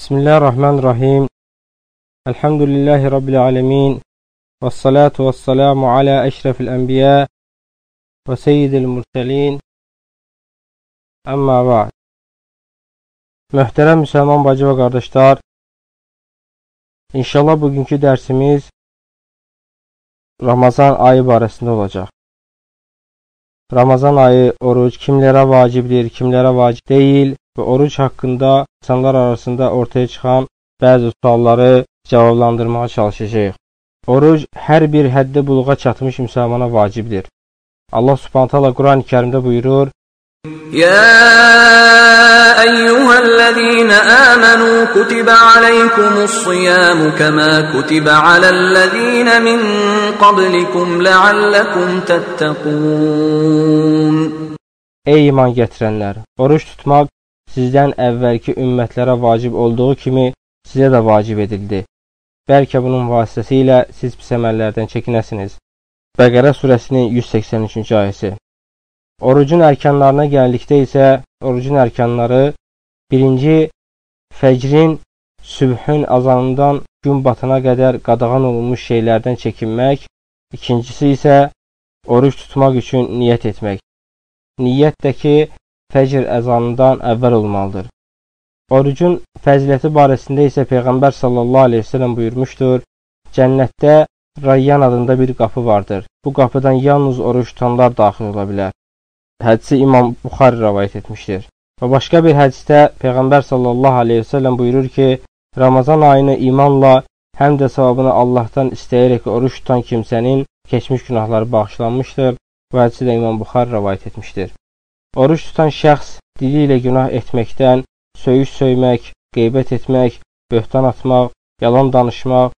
Bismillahirrahmanirrahim. Elhamdülillahi Rabbil alemin. Və salatu və salamu alə əşrəfil ənbiyə və seyyidil mürsəlin. Əmmə ba'd. Möhtərəm müsəlman bacı və qardaşlar, İnşallah bugünkü dərsimiz Ramazan ayı barəsində olacaq. Ramazan ayı oruc kimlərə vacibdir, kimlərə vacib deyil və oruc haqqında insanlar arasında ortaya çıxan bəzi sualları cavablandırmağa çalışacağıq. Oruc hər bir həddi buluğa çatmış müsəlmana vacibdir. Allah Subhanahu taala Quran-ı Kərimdə buyurur: "Ya eyyuhellezina amanu kutiba aleykumus-siyamu kama kutiba alellezina min qablikum la'allakum tattaqun." Ey iman gətirənlər, oruç tutmaq sizdən əvvəlki ümmətlərə vacib olduğu kimi sizə də vacib edildi. Bəlkə bunun vasitəsilə siz pis əməllərdən çəkinəsiniz. Bəqərə surəsinin 183-cü ayəsi. Orucun ərkanlarına gəldikdə isə orucun ərkanları birinci fəcrin, sübhün azanından gün batana qədər qadağan olunmuş şeylərdən çəkinmək, ikincisi isə oruc tutmaq üçün niyyət etmək. Niyyət də ki, fəcr əzanından əvvəl olmalıdır. Orucun fəziləti barəsində isə Peyğəmbər sallallahu aleyhi ve sellem buyurmuşdur, cənnətdə Rayyan adında bir qapı vardır. Bu qapıdan yalnız oruç tutanlar daxil ola bilər. Hədisi İmam Buxari rəvayət etmişdir. Və başqa bir hədisdə Peyğəmbər sallallahu aleyhi ve sellem buyurur ki, Ramazan ayını imanla həm də savabını Allahdan istəyərək oruç tutan kimsənin keçmiş günahları bağışlanmışdır. Bu hədisi də İmam Buxari rəvayət etmişdir. Oruç tutan şəxs dili ilə günah etməkdən, söyüş söymək, qeybət etmək, böhtan atmaq, yalan danışmaq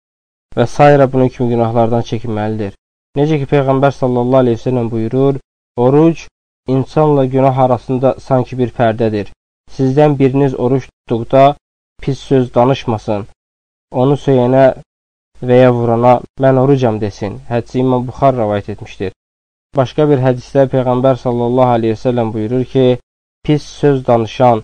və s. bunun kimi günahlardan çəkinməlidir. Necə ki, Peyğəmbər sallallahu aleyhi ve sellem buyurur, oruc insanla günah arasında sanki bir pərdədir. Sizdən biriniz oruç tutduqda pis söz danışmasın. Onu söyənə və ya vurana mən orucam desin. Hədisi İmam Buxar rəvayət etmişdir. Başqa bir hədisdə Peyğəmbər sallallahu aleyhi ve sellem buyurur ki, pis söz danışan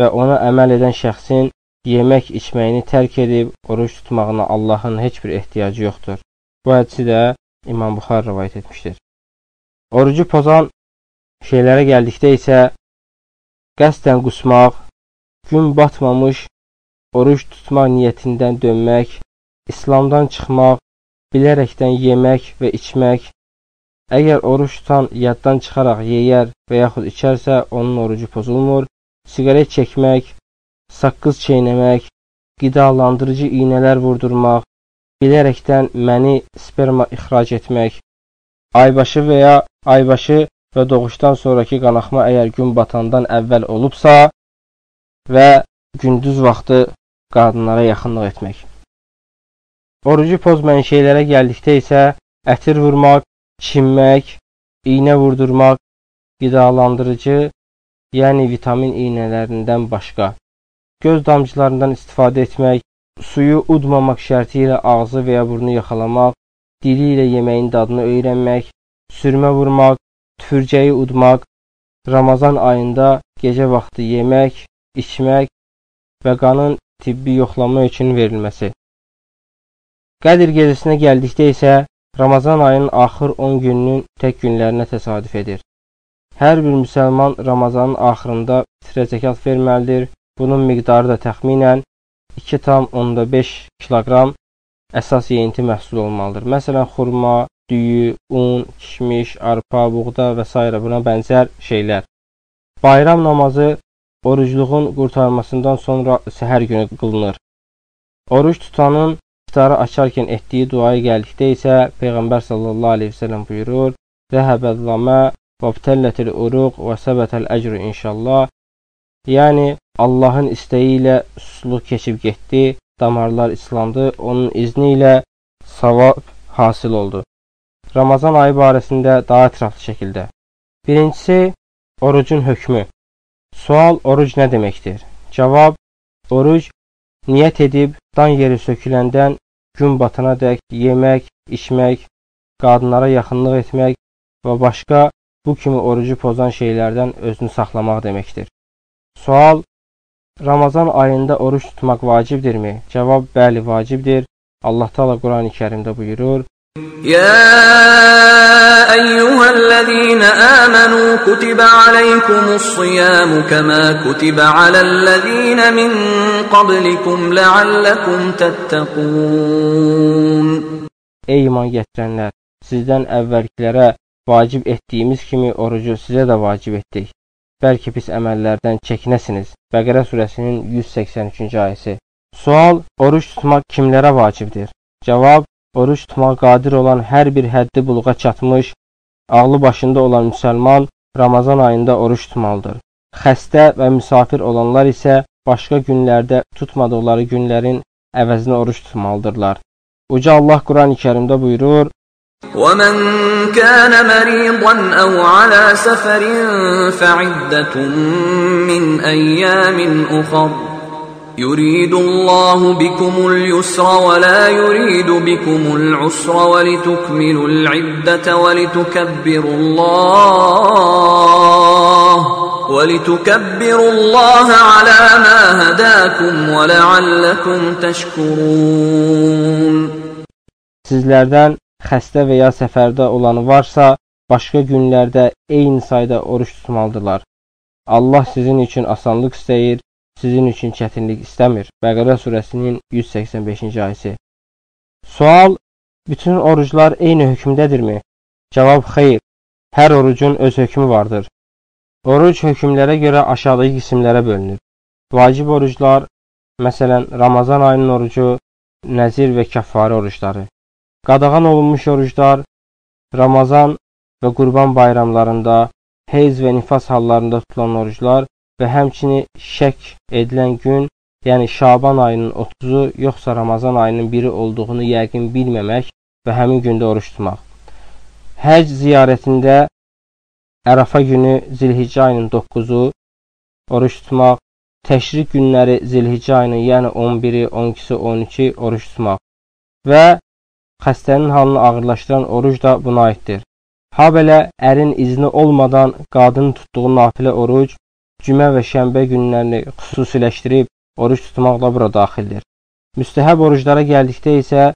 və ona əməl edən şəxsin yemək içməyini tərk edib oruç tutmağına Allahın heç bir ehtiyacı yoxdur. Bu hədisi də İmam Buxar rəvayət etmişdir. Orucu pozan şeylərə gəldikdə isə qəsdən qusmaq, gün batmamış oruç tutmaq niyyətindən dönmək, İslamdan çıxmaq, bilərəkdən yemək və içmək, əgər oruç tutan yaddan çıxaraq yeyər və yaxud içərsə, onun orucu pozulmur, siqaret çəkmək, saqqız çeynəmək, qidalandırıcı iynələr vurdurmaq, bilərəkdən məni sperma ixrac etmək, aybaşı və ya aybaşı və doğuşdan sonraki qanaxma əgər gün batandan əvvəl olubsa və gündüz vaxtı qadınlara yaxınlıq etmək. Orucu pozmayan şeylərə gəldikdə isə ətir vurmaq, çinmək, iynə vurdurmaq, qidalandırıcı, yəni vitamin iynələrindən başqa, göz damcılarından istifadə etmək, suyu udmamaq şərti ilə ağzı və ya burnu yaxalamaq, dili ilə yeməyin dadını öyrənmək, sürmə vurmaq, tüfürcəyi udmaq, Ramazan ayında gecə vaxtı yemək, içmək və qanın tibbi yoxlanma üçün verilməsi. Qədir gecəsinə gəldikdə isə Ramazan ayının axır 10 gününün tək günlərinə təsadüf edir. Hər bir müsəlman Ramazanın axırında fitrə zəkat verməlidir. Bunun miqdarı da təxminən 2,5 kiloqram əsas yeyinti məhsul olmalıdır. Məsələn, xurma, düyü, un, kişmiş, arpa, buğda və s. buna bənzər şeylər. Bayram namazı orucluğun qurtarmasından sonra səhər günü qılınır. Oruç tutanın iftarı açarkən etdiyi duaya gəldikdə isə Peyğəmbər sallallahu aleyhi ve sellem buyurur: "Zəhəbəl-lamə və btəllətil uruq və səbətəl əcru inşallah." Yəni Allahın istəyi ilə susluq keçib getdi, damarlar islandı, onun izni ilə savab hasil oldu. Ramazan ayı barəsində daha ətraflı şəkildə. Birincisi, orucun hökmü. Sual, oruc nə deməkdir? Cavab, oruc niyyət edib dan yeri söküləndən gün batana dək yemək, içmək, qadınlara yaxınlıq etmək və başqa bu kimi orucu pozan şeylərdən özünü saxlamaq deməkdir. Sual, Ramazan ayında oruç tutmaq vacibdirmi? Cavab bəli, vacibdir. Allah Taala Qurani Kərimdə buyurur: يا أيها الذين آمنوا كتب عليكم الصيام كما كتب على الذين من قبلكم لعلكم تتقون Ey iman gətirənlər, sizdən əvvəlkilərə vacib etdiyimiz kimi orucu sizə də vacib etdik. Bəlkə pis əməllərdən çəkinəsiniz. Bəqərə surəsinin 183-cü ayəsi. Sual: Oruç tutmaq kimlərə vacibdir? Cavab: Oruç tutmağa qadir olan hər bir həddi buluğa çatmış, ağlı başında olan müsəlman Ramazan ayında oruç tutmalıdır. Xəstə və müsafir olanlar isə başqa günlərdə tutmadıqları günlərin əvəzinə oruç tutmalıdırlar. Uca Allah Quran-ı Kərimdə buyurur: ومن كان مريضا أو على سفر فعدة من أيام أخر يريد الله بكم اليسر ولا يريد بكم العسر ولتكملوا العدة ولتكبروا الله ولتكبروا الله على ما هداكم ولعلكم تشكرون Sizlərdən xəstə və ya səfərdə olanı varsa, başqa günlərdə eyni sayda oruç tutmalıdırlar. Allah sizin üçün asanlıq istəyir sizin üçün çətinlik istəmir. Bəqərə surəsinin 185-ci ayəsi. Sual: Bütün oruclar eyni hökmdədirmi? Cavab: Xeyr. Hər orucun öz hökmü vardır. Oruc hökmlərə görə aşağıdakı qismlərə bölünür. Vacib oruclar, məsələn, Ramazan ayının orucu, nəzir və kəffarə orucları. Qadağan olunmuş oruclar Ramazan və Qurban bayramlarında, heyz və nifas hallarında tutulan oruclar və həmçini şək edilən gün, yəni Şaban ayının 30-u yoxsa Ramazan ayının biri olduğunu yəqin bilməmək və həmin gündə oruç tutmaq. Həc ziyarətində Ərafa günü Zilhiccə ayının 9-u oruç tutmaq, təşrik günləri Zilhiccə ayının, yəni 11-i, 12-si, 12 oruç tutmaq və xəstənin halını ağırlaşdıran oruc da buna aiddir. Ha belə ərin izni olmadan qadının tutduğu nafilə oruc cümə və şənbə günlərini xüsusiləşdirib oruç tutmaq da bura daxildir. Müstəhəb oruclara gəldikdə isə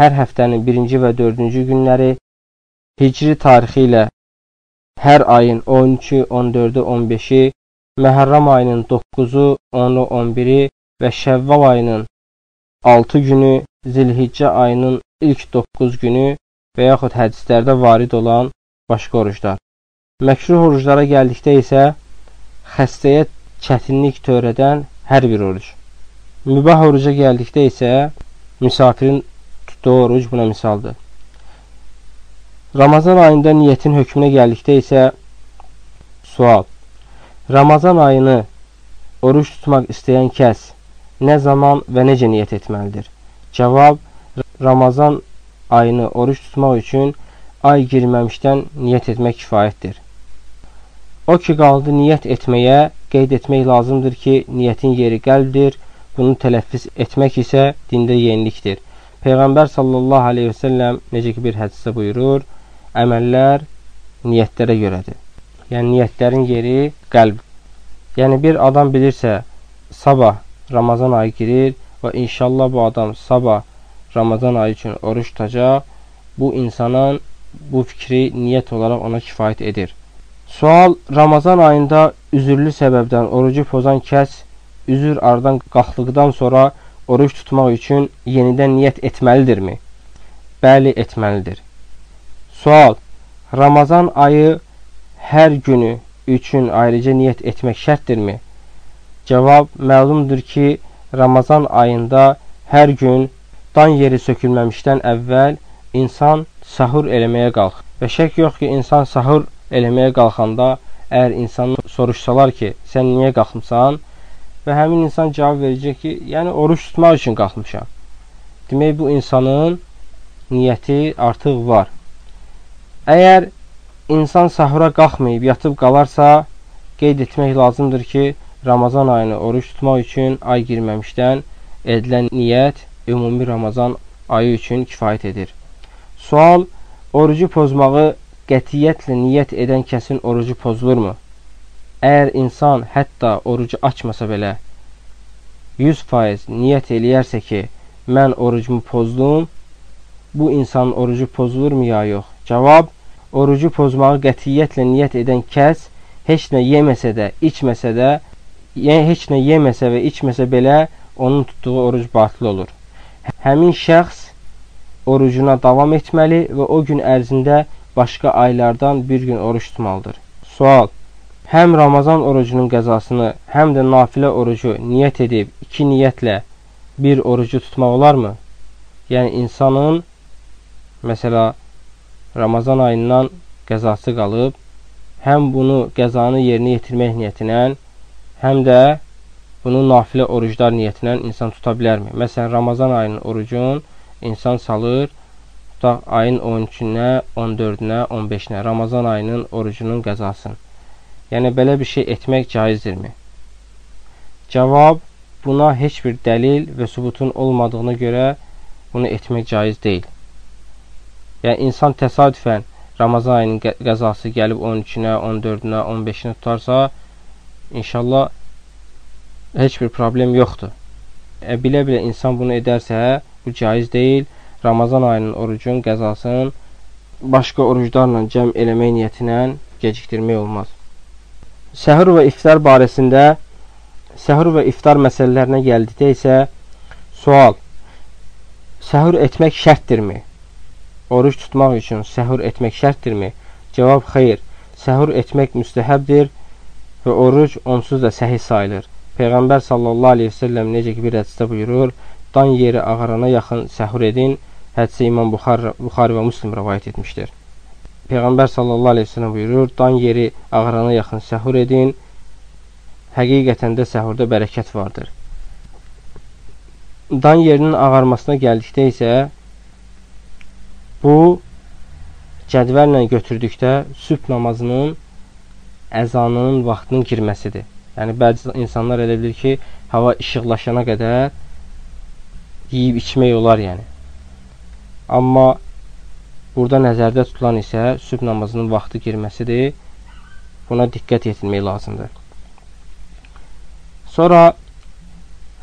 hər həftənin birinci və dördüncü günləri hicri tarixi ilə hər ayın 13-ü, 14-ü, 15-i, Məhərram ayının 9-u, 10-u, 11-i və Şəvval ayının 6 günü, Zilhiccə ayının ilk 9 günü və yaxud hədislərdə varid olan başqa oruclar. Məkruh oruclara gəldikdə isə xəstəyə çətinlik törədən hər bir oruc. Mübah oruca gəldikdə isə misafirin tutduğu oruc buna misaldır. Ramazan ayında niyyətin hökmünə gəldikdə isə sual. Ramazan ayını oruç tutmaq istəyən kəs nə zaman və necə niyyət etməlidir? Cavab: Ramazan ayını oruç tutmaq üçün ay girməmişdən niyyət etmək kifayətdir. O ki qaldı niyyət etməyə, qeyd etmək lazımdır ki, niyyətin yeri qəlbdir. Bunu tələffüz etmək isə dində yenilikdir. Peyğəmbər sallallahu aleyhi və səlləm necə ki bir hədisdə buyurur, əməllər niyyətlərə görədir. Yəni niyyətlərin yeri qəlb. Yəni bir adam bilirsə, sabah Ramazan ayı girir və inşallah bu adam sabah Ramazan ayı üçün oruç tutacaq, bu insanın bu fikri niyyət olaraq ona kifayət edir. Sual: Ramazan ayında üzürlü səbəbdən orucu pozan kəs üzür aradan qalxdıqdan sonra oruç tutmaq üçün yenidən niyyət etməlidirmi? Bəli, etməlidir. Sual: Ramazan ayı hər günü üçün ayrıca niyyət etmək şərtdirmi? Cavab: Məlumdur ki, Ramazan ayında hər gün dan yeri sökülməmişdən əvvəl insan sahur eləməyə qalxır. Və şək yox ki, insan sahur eləməyə qalxanda əgər insandan soruşsalar ki, sən niyə qalxmısan? Və həmin insan cavab verəcək ki, yəni oruç tutmaq üçün qalxmışam. Demək bu insanın niyyəti artıq var. Əgər insan sahura qalxmayıb yatıb qalarsa, qeyd etmək lazımdır ki, Ramazan ayını oruç tutmaq üçün ay girməmişdən edilən niyyət ümumi Ramazan ayı üçün kifayət edir. Sual: Orucu pozmağı qətiyyətlə niyyət edən kəsin orucu pozulurmu? Əgər insan hətta orucu açmasa belə, 100% niyyət eləyərsə ki, mən orucumu pozdum, bu insanın orucu pozulurmu ya yox? Cavab, orucu pozmağı qətiyyətlə niyyət edən kəs heç nə yeməsə də, içməsə də, heç nə yeməsə və içməsə belə onun tutduğu oruc batıl olur. Həmin şəxs orucuna davam etməli və o gün ərzində başqa aylardan bir gün oruç tutmalıdır. Sual Həm Ramazan orucunun qəzasını, həm də nafilə orucu niyyət edib iki niyyətlə bir orucu tutmaq olarmı? Yəni insanın məsələ Ramazan ayından qəzası qalıb, həm bunu qəzanı yerinə yetirmək niyyətinə, həm də bunu nafilə oruclar niyyətinə insan tuta bilərmi? Məsələn, Ramazan ayının orucun insan salır, tutaq ayın 13-nə, 14-nə, 15-nə, Ramazan ayının orucunun qəzasını. Yəni, belə bir şey etmək caizdirmi? Cavab, buna heç bir dəlil və subutun olmadığına görə bunu etmək caiz deyil. Yəni, insan təsadüfən Ramazan ayının qəzası gəlib 13-nə, 14-nə, 15-nə tutarsa, inşallah heç bir problem yoxdur. E, bilə-bilə insan bunu edərsə, bu caiz deyil. Ramazan ayının orucun qəzasının başqa oruclarla cəm eləmək niyyətinə gecikdirmək olmaz. Səhur və iftar barəsində səhur və iftar məsələlərinə gəldikdə isə sual Səhur etmək şərtdirmi? Oruç tutmaq üçün səhur etmək şərtdirmi? Cavab xeyr. Səhur etmək müstəhəbdir və oruc onsuz da səhih sayılır. Peyğəmbər sallallahu aleyhi ve sellem necə ki bir hədisdə buyurur, dan yeri ağarana yaxın səhur edin. Hədisi İmam Buxar, Buxari və Müslim rəvayət etmişdir. Peyğəmbər sallallahu aleyhi ve sellem buyurur, dan yeri ağarana yaxın səhur edin. Həqiqətən də səhurda bərəkət vardır. Dan yerinin ağarmasına gəldikdə isə bu cədvəllə götürdükdə sübh namazının əzanının vaxtının girməsidir. Yəni, bəzi insanlar elə bilir ki, hava işıqlaşana qədər yeyib içmək olar, yəni. Amma burada nəzərdə tutulan isə sübh namazının vaxtı girməsidir. Buna diqqət yetirmək lazımdır. Sonra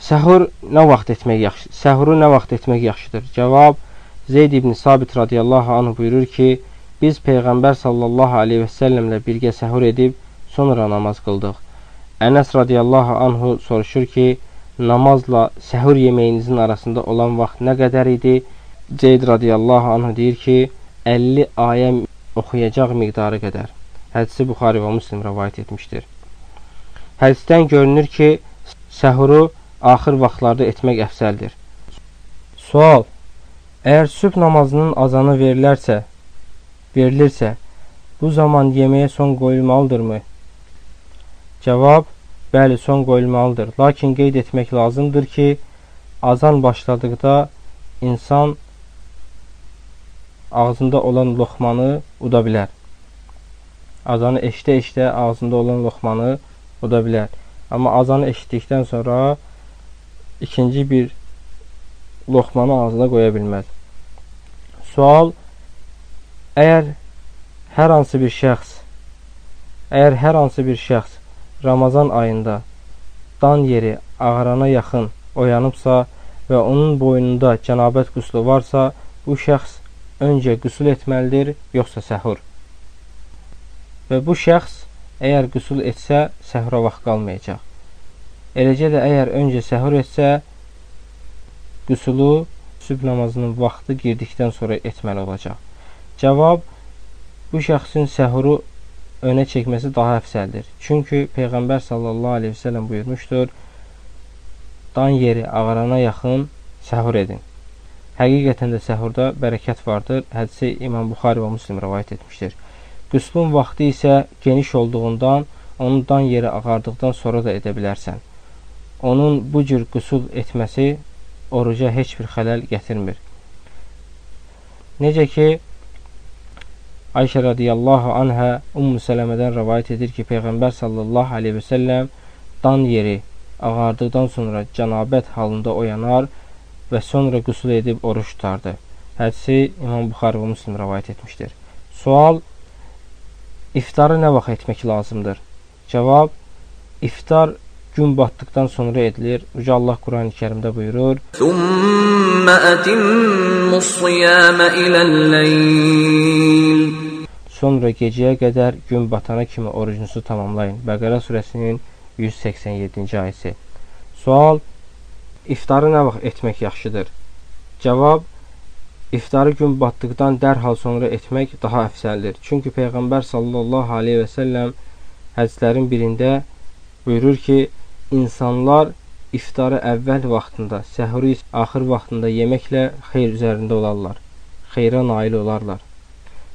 səhur nə vaxt etmək yaxşı? Səhuru nə vaxt etmək yaxşıdır? Cavab Zeyd ibn Sabit radiyallahu anh buyurur ki, biz Peyğəmbər sallallahu aleyhi və səlləmlə birgə səhur edib sonra namaz qıldıq. Ənəs radiyallahu anhu soruşur ki, namazla səhur yeməyinizin arasında olan vaxt nə qədər idi? Zeyd radiyallahu anhu deyir ki, 50 ayə oxuyacaq miqdarı qədər. Hədisi Buxari və Müslim rəvayət etmişdir. Hədisdən görünür ki, səhuru axır vaxtlarda etmək əfsəldir. Sual Əgər sübh namazının azanı verilərsə, verilirsə, bu zaman yeməyə son qoyulmalıdırmı? Cavab Bəli, son qoyulmalıdır. Lakin qeyd etmək lazımdır ki, azan başladıqda insan ağzında olan loxmanı uda bilər. Azanı eşdə-eşdə ağzında olan loxmanı uda bilər. Amma azanı eşitdikdən sonra ikinci bir loxmanı ağzına qoya bilməz. Sual Əgər hər hansı bir şəxs əgər hər hansı bir şəxs Ramazan ayında dan yeri ağarana yaxın oyanıbsa və onun boynunda cənabət qüslu varsa, bu şəxs öncə qüsul etməlidir, yoxsa səhur. Və bu şəxs Əgər qüsul etsə, səhura vaxt qalmayacaq. Eləcə də əgər öncə səhur etsə, qüsulu sübh namazının vaxtı girdikdən sonra etməli olacaq. Cavab, bu şəxsin səhuru önə çəkməsi daha əfsəldir. Çünki Peyğəmbər sallallahu aleyhi ve sellem buyurmuşdur, dan yeri ağarana yaxın səhur edin. Həqiqətən də səhurda bərəkət vardır. Hədisi İmam Buxari və Müslim rəvayət etmişdir. Qüslun vaxtı isə geniş olduğundan, onun dan yeri ağardıqdan sonra da edə bilərsən. Onun bu cür qüsul etməsi oruca heç bir xələl gətirmir. Necə ki, Ayşə radiyallahu anhə Ummu Sələmədən rəvayət edir ki, Peyğəmbər sallallahu aleyhi və səlləm dan yeri ağardıqdan sonra cənabət halında oyanar və sonra qüsul edib oruç tutardı. Hədisi İmam Buxarı və Müslim rəvayət etmişdir. Sual İftarı nə vaxt etmək lazımdır? Cavab, iftar gün batdıqdan sonra edilir. Uca Allah Quran-ı Kərimdə buyurur: "Thumma atimmus-siyama ilal-layl." Sonra gecəyə qədər gün batana kimi orucunuzu tamamlayın. Bəqərə surəsinin 187-ci ayəsi. Sual: İftarı nə vaxt etmək yaxşıdır? Cavab: İftarı gün batdıqdan dərhal sonra etmək daha əfsəldir. Çünki Peyğəmbər sallallahu aleyhi və səlləm hədislərin birində buyurur ki, insanlar iftarı əvvəl vaxtında, səhuri axır vaxtında yeməklə xeyr üzərində olarlar. Xeyra nail olarlar.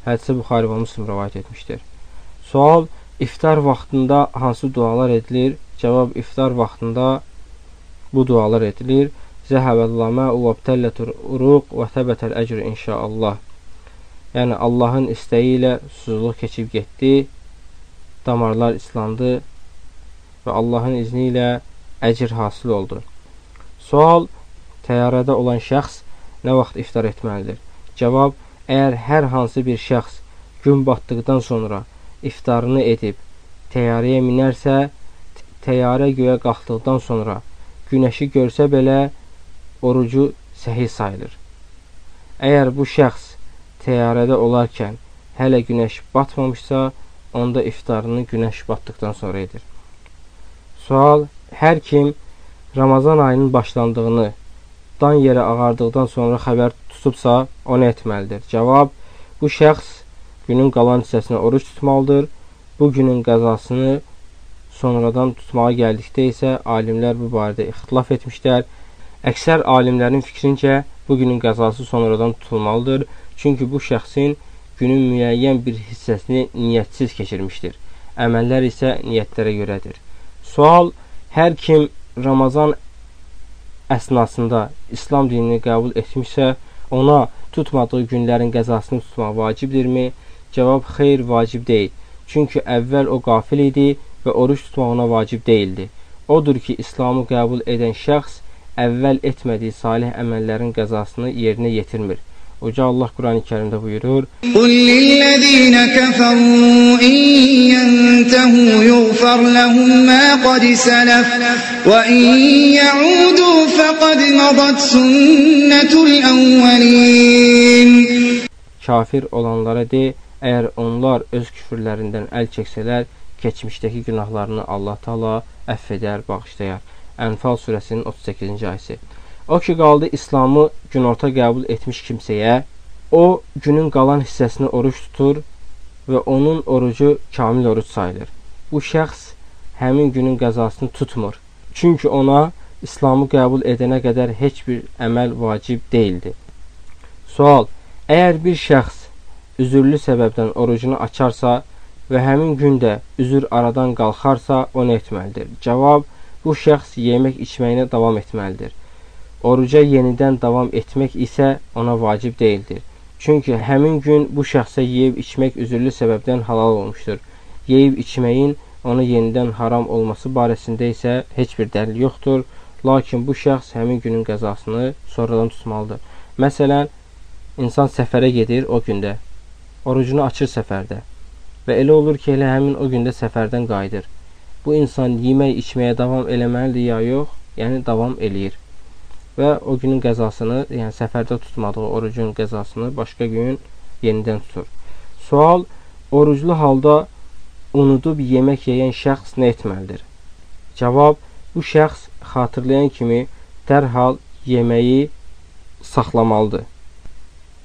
Hədisi Buxari və Müslim rivayet etmişdir. Sual: İftar vaxtında hansı dualar edilir? Cavab: İftar vaxtında bu dualar edilir. Zəhəbəl-ləmə və btəllətur uruq və təbətəl əcr inşaallah. Yəni Allahın istəyi ilə susuzluq keçib getdi, damarlar islandı və Allahın izni ilə əcr hasil oldu. Sual: Təyyarədə olan şəxs nə vaxt iftar etməlidir? Cavab: Əgər hər hansı bir şəxs gün batdıqdan sonra iftarını edib təyyarəyə minərsə, təyyarə göyə qalxdıqdan sonra günəşi görsə belə orucu səhih sayılır. Əgər bu şəxs təyyarədə olarkən hələ günəş batmamışsa, onda iftarını günəş batdıqdan sonra edir. Sual: Hər kim Ramazan ayının başlandığını dan yerə ağardıqdan sonra xəbər tutubsa, o nə etməlidir? Cavab: Bu şəxs günün qalan hissəsini oruç tutmalıdır. Bu günün qəzasını sonradan tutmağa gəldikdə isə alimlər bu barədə ixtilaf etmişlər. Əksər alimlərin fikrincə bu günün qəzası sonradan tutulmalıdır. Çünki bu şəxsin günün müəyyən bir hissəsini niyyətsiz keçirmişdir. Əməllər isə niyyətlərə görədir. Sual: Hər kim Ramazan əsnasında İslam dinini qəbul etmişsə, ona tutmadığı günlərin qəzasını tutmaq vacibdirmi? Cavab: Xeyr, vacib deyil. Çünki əvvəl o qafil idi və oruç tutmaq ona vacib deyildi. Odur ki, İslamı qəbul edən şəxs əvvəl etmədiyi salih əməllərin qəzasını yerinə yetirmir. Uca Allah Quran-ı Kərimdə buyurur: "Qul lillezina kafaru in yantahu yughfar lahum ma qad salaf və in yaudu faqad madat sunnatul awwalin." Kafir olanlara de, əgər onlar öz küfürlərindən əl çəksələr, keçmişdəki günahlarını Allah Taala əfv edər, bağışlayar. Ənfal surəsinin 38-ci ayəsi. O ki qaldı İslamı günorta qəbul etmiş kimsəyə, o günün qalan hissəsini oruç tutur və onun orucu kamil oruc sayılır. Bu şəxs həmin günün qəzasını tutmur. Çünki ona İslamı qəbul edənə qədər heç bir əməl vacib deyildi. Sual: Əgər bir şəxs üzürlü səbəbdən orucunu açarsa və həmin gündə üzür aradan qalxarsa, o nə etməlidir? Cavab: Bu şəxs yemək içməyinə davam etməlidir. Oruca yenidən davam etmək isə ona vacib deyildir. Çünki həmin gün bu şəxsə yeyib içmək üzürlü səbəbdən halal olmuşdur. Yeyib içməyin ona yenidən haram olması barəsində isə heç bir dəlil yoxdur. Lakin bu şəxs həmin günün qəzasını sonradan tutmalıdır. Məsələn, insan səfərə gedir o gündə. Orucunu açır səfərdə. Və elə olur ki, elə həmin o gündə səfərdən qayıdır. Bu insan yemək, içməyə davam eləməlidir ya yox? Yəni davam eləyir və o günün qəzasını, yəni səfərdə tutmadığı orucun qəzasını başqa gün yenidən tutur. Sual: Oruclu halda unudub yemək yeyən şəxs nə etməlidir? Cavab: Bu şəxs xatırlayan kimi dərhal yeməyi saxlamalıdır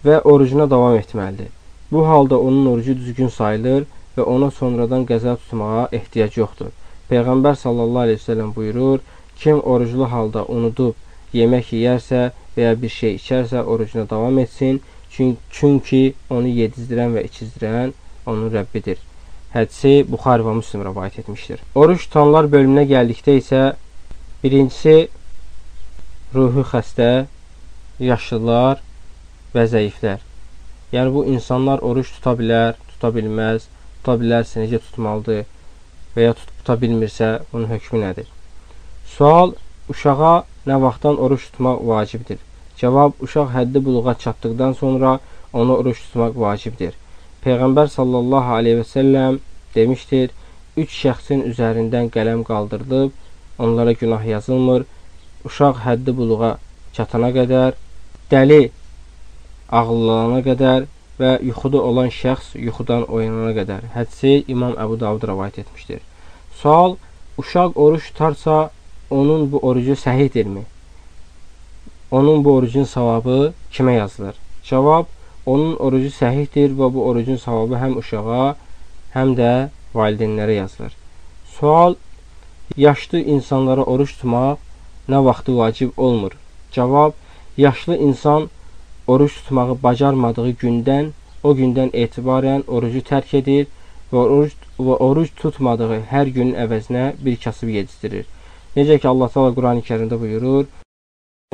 və orucuna davam etməlidir. Bu halda onun orucu düzgün sayılır və ona sonradan qəza tutmağa ehtiyac yoxdur. Peyğəmbər sallallahu əleyhi və səlləm buyurur: Kim oruclu halda unudub yemək yeyərsə və ya bir şey içərsə, orucuna davam etsin. Çünki onu yedizdirən və içizdirən onun Rəbbidir. Hədisi Buxari və Müslim rəvayət etmişdir. Oruç tutanlar bölümünə gəldikdə isə birincisi ruhu xəstə, yaşlılar və zəiflər. Yəni bu insanlar oruç tuta bilər, tuta bilməz, tuta bilərsə necə tutmalıdır və ya tuta bilmirsə bunun hökmü nədir? Sual uşağa nə vaxtdan oruç tutmaq vacibdir? Cavab: Uşaq həddi buluğa çatdıqdan sonra ona oruç tutmaq vacibdir. Peyğəmbər sallallahu aleyhi və səlləm demişdir: Üç şəxsin üzərindən qələm qaldırılıb, onlara günah yazılmır. Uşaq həddi buluğa çatana qədər, dəli ağıllana qədər və yuxuda olan şəxs yuxudan oyanana qədər. Hədisi İmam Əbu Davud rəvayət etmişdir. Sual: Uşaq oruç tutarsa, onun bu orucu səhihdirmi? Onun bu orucun savabı kimə yazılır? Cavab: Onun orucu səhihdir və bu orucun savabı həm uşağa, həm də valideynlərə yazılır. Sual: Yaşlı insanlara oruç tutmaq nə vaxtı vacib olmur? Cavab: Yaşlı insan oruç tutmağı bacarmadığı gündən, o gündən etibarən orucu tərk edir və oruc, və oruc tutmadığı hər günün əvəzinə bir kasıb yedizdirir. Necə ki Allah Taala Qurani-Kərimdə buyurur: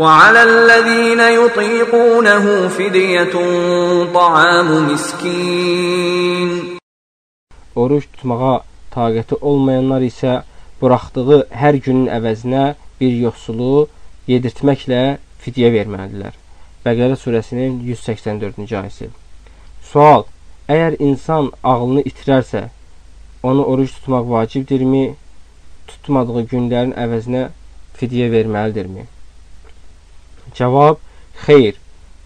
وعلى الذين يطيقونه فدية طعام مسكين Oruç tutmağa taqəti olmayanlar isə buraxdığı hər günün əvəzinə bir yoxsulu yedirtməklə fidyə verməlidirlər. Bəqərə surəsinin 184-cü ayəsi. Sual: Əgər insan ağlını itirərsə, onu oruc tutmaq vacibdirmi? Tutmadığı günlərin əvəzinə fidyə verməlidirmi? Cavab: Xeyr.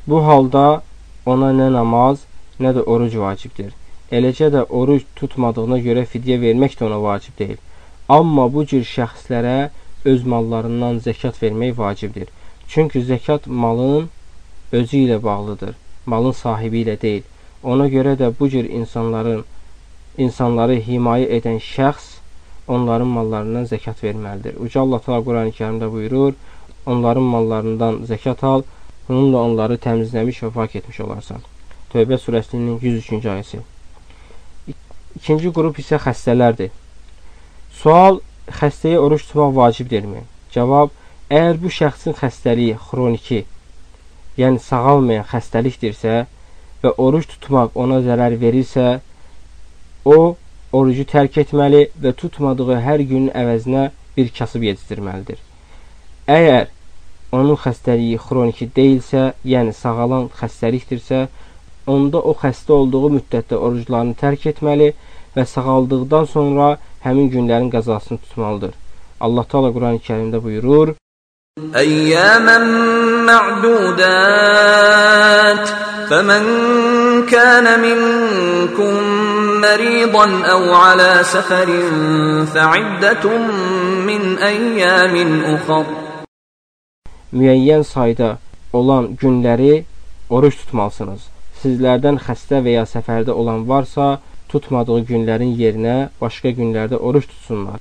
Bu halda ona nə namaz, nə də oruc vacibdir. Eləcə də oruc tutmadığına görə fidyə vermək də ona vacib deyil. Amma bu cür şəxslərə öz mallarından zəkat vermək vacibdir. Çünki zəkat malın özü ilə bağlıdır, malın sahibi ilə deyil. Ona görə də bu cür insanların insanları himayə edən şəxs onların mallarından zəkat verməlidir. Uca Allah Teala Qurani-Kərimdə buyurur: "Onların mallarından zəkat al, bununla onları təmizləmiş və pak etmiş olarsan." Tövbə surəsinin 103-cü ayəsi. İkinci qrup isə xəstələrdir. Sual: Xəstəyə oruç tutmaq vacibdirmi? Cavab: Əgər bu şəxsin xəstəliyi xroniki, yəni sağalmayan xəstəlikdirsə və oruç tutmaq ona zərər verirsə, o orucu tərk etməli və tutmadığı hər günün əvəzinə bir kasıb yetişdirməlidir. Əgər onun xəstəliyi xroniki deyilsə, yəni sağalan xəstəlikdirsə, onda o xəstə olduğu müddətdə oruclarını tərk etməli və sağaldıqdan sonra həmin günlərin qəzasını tutmalıdır. Allah Taala Qurani-Kərimdə buyurur: Əyyəmən ma'dudat فمن كان منكم مريضا أو على سفر فعدة من أيام أخر Müəyyən sayda olan günləri oruç tutmalısınız. Sizlərdən xəstə və ya səfərdə olan varsa, tutmadığı günlərin yerinə başqa günlərdə oruç tutsunlar.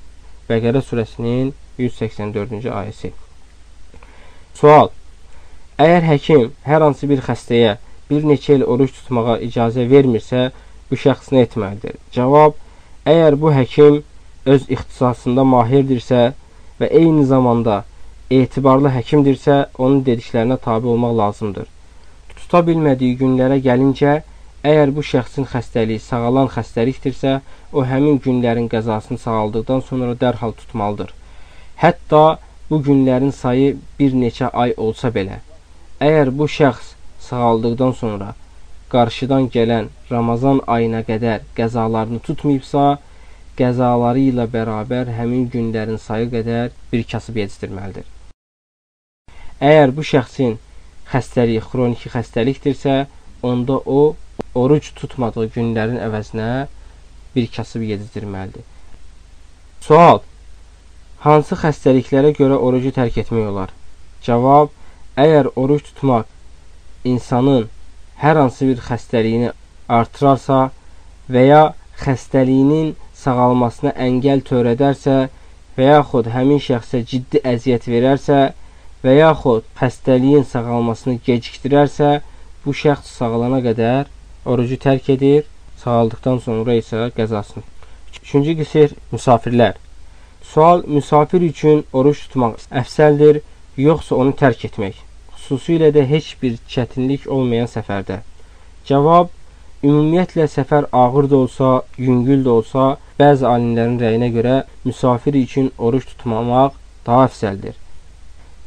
Bəqərə surəsinin 184-cü ayəsi. Sual: Əgər həkim hər hansı bir xəstəyə bir neçə il oruç tutmağa icazə vermirsə, bu şəxs nə etməlidir? Cavab: Əgər bu həkim öz ixtisasında mahirdirsə və eyni zamanda etibarlı həkimdirsə, onun dediklərinə tabe olmaq lazımdır. Tuta bilmədiyi günlərə gəlincə, Əgər bu şəxsin xəstəliyi sağalan xəstəlikdirsə, o həmin günlərin qəzasını sağaldıqdan sonra dərhal tutmalıdır. Hətta bu günlərin sayı bir neçə ay olsa belə. Əgər bu şəxs sağaldıqdan sonra qarşıdan gələn Ramazan ayına qədər qəzalarını tutmayıbsa, qəzaları ilə bərabər həmin günlərin sayı qədər bir kasıb yetişdirməlidir. Əgər bu şəxsin xəstəliyi xroniki xəstəlikdirsə, onda o oruc tutmadığı günlərin əvəzinə bir kasıb yedizdirməlidir. Sual: Hansı xəstəliklərə görə orucu tərk etmək olar? Cavab: Əgər oruc tutmaq insanın hər hansı bir xəstəliyini artırarsa və ya xəstəliyinin sağalmasına əngəl törədərsə və yaxud həmin şəxsə ciddi əziyyət verərsə və yaxud xəstəliyin sağalmasını gecikdirərsə, bu şəxs sağalana qədər orucu tərk edir, sağaldıqdan sonra isə qəzasını. Üçüncü qisir müsafirlər. Sual müsafir üçün oruç tutmaq əfsəldir, yoxsa onu tərk etmək? Xüsusilə də heç bir çətinlik olmayan səfərdə. Cavab Ümumiyyətlə səfər ağır da olsa, yüngül də olsa, bəzi alimlərin rəyinə görə müsafir üçün oruç tutmamaq daha əfsəldir.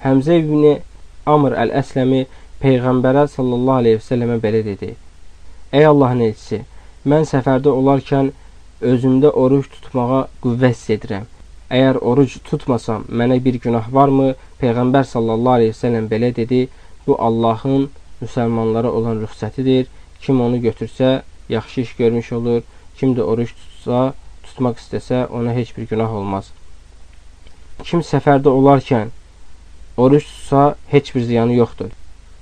Həmzə ibn Amr əl-Əsləmi Peyğəmbərə sallallahu aleyhi və səlləmə belə dedi: Ey Allahın elçisi, mən səfərdə olarkən özümdə oruç tutmağa qüvvət edirəm. Əgər oruc tutmasam, mənə bir günah varmı? Peyğəmbər sallallahu əleyhi və səlləm belə dedi. Bu Allahın müsəlmanlara olan rüxsətidir. Kim onu götürsə, yaxşı iş görmüş olur. Kim də oruc tutsa, tutmaq istəsə, ona heç bir günah olmaz. Kim səfərdə olarkən oruc tutsa, heç bir ziyanı yoxdur.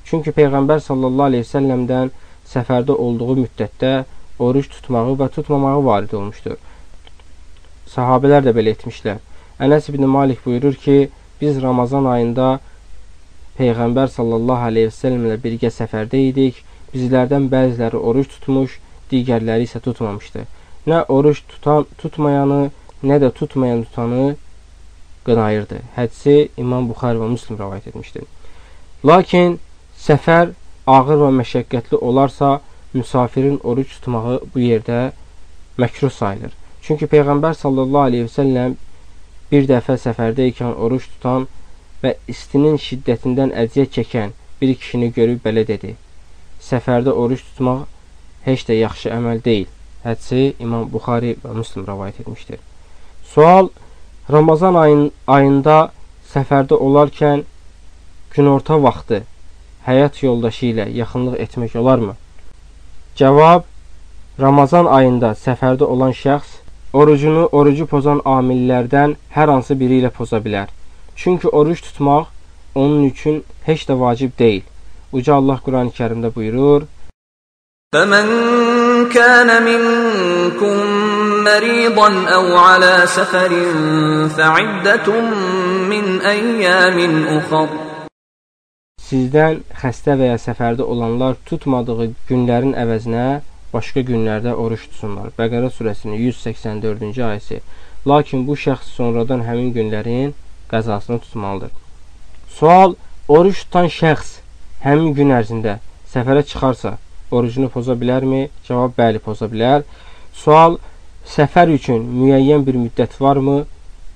Çünki Peyğəmbər sallallahu əleyhi və səlləmdən səfərdə olduğu müddətdə oruc tutmağı və tutmamağı varid olmuşdur. Sahabələr də belə etmişlər. Ənəs ibn Malik buyurur ki, biz Ramazan ayında Peyğəmbər sallallahu əleyhi və səlləmlə birgə səfərdə idik. Bizlərdən bəziləri oruc tutmuş, digərləri isə tutmamışdı. Nə oruc tutan tutmayanı, nə də tutmayan tutanı qınayırdı. Hədisi İmam Buxari və Müslim rivayet etmişdir. Lakin Səfər ağır və məşəqqətli olarsa, müsafirin oruc tutmağı bu yerdə məkruh sayılır. Çünki Peyğəmbər sallallahu aleyhi və səlləm bir dəfə səfərdə ikən oruc tutan və istinin şiddətindən əziyyət çəkən bir kişini görüb belə dedi. Səfərdə oruc tutmaq heç də yaxşı əməl deyil. Hədisi İmam Buxari və Müslim rəvayət etmişdir. Sual Ramazan ayın, ayında səfərdə olarkən günorta vaxtı həyat yoldaşı ilə yaxınlıq etmək olarmı? Cavab Ramazan ayında səfərdə olan şəxs Orucunu orucu pozan amillərdən hər hansı biri ilə poza bilər. Çünki oruc tutmaq onun üçün heç də vacib deyil. Uca Allah Qurani Kərimdə buyurur: "Fəmən kənə minkum məridan əv alə səfərin fəiddətun min əyyamin uxar" Sizdən xəstə və ya səfərdə olanlar tutmadığı günlərin əvəzinə başqa günlərdə oruç tutsunlar. Bəqərə surəsinin 184-cü ayəsi. Lakin bu şəxs sonradan həmin günlərin qəzasını tutmalıdır. Sual: Oruç tutan şəxs həmin gün ərzində səfərə çıxarsa, orucunu poza bilərmi? Cavab: Bəli, poza bilər. Sual: Səfər üçün müəyyən bir müddət varmı?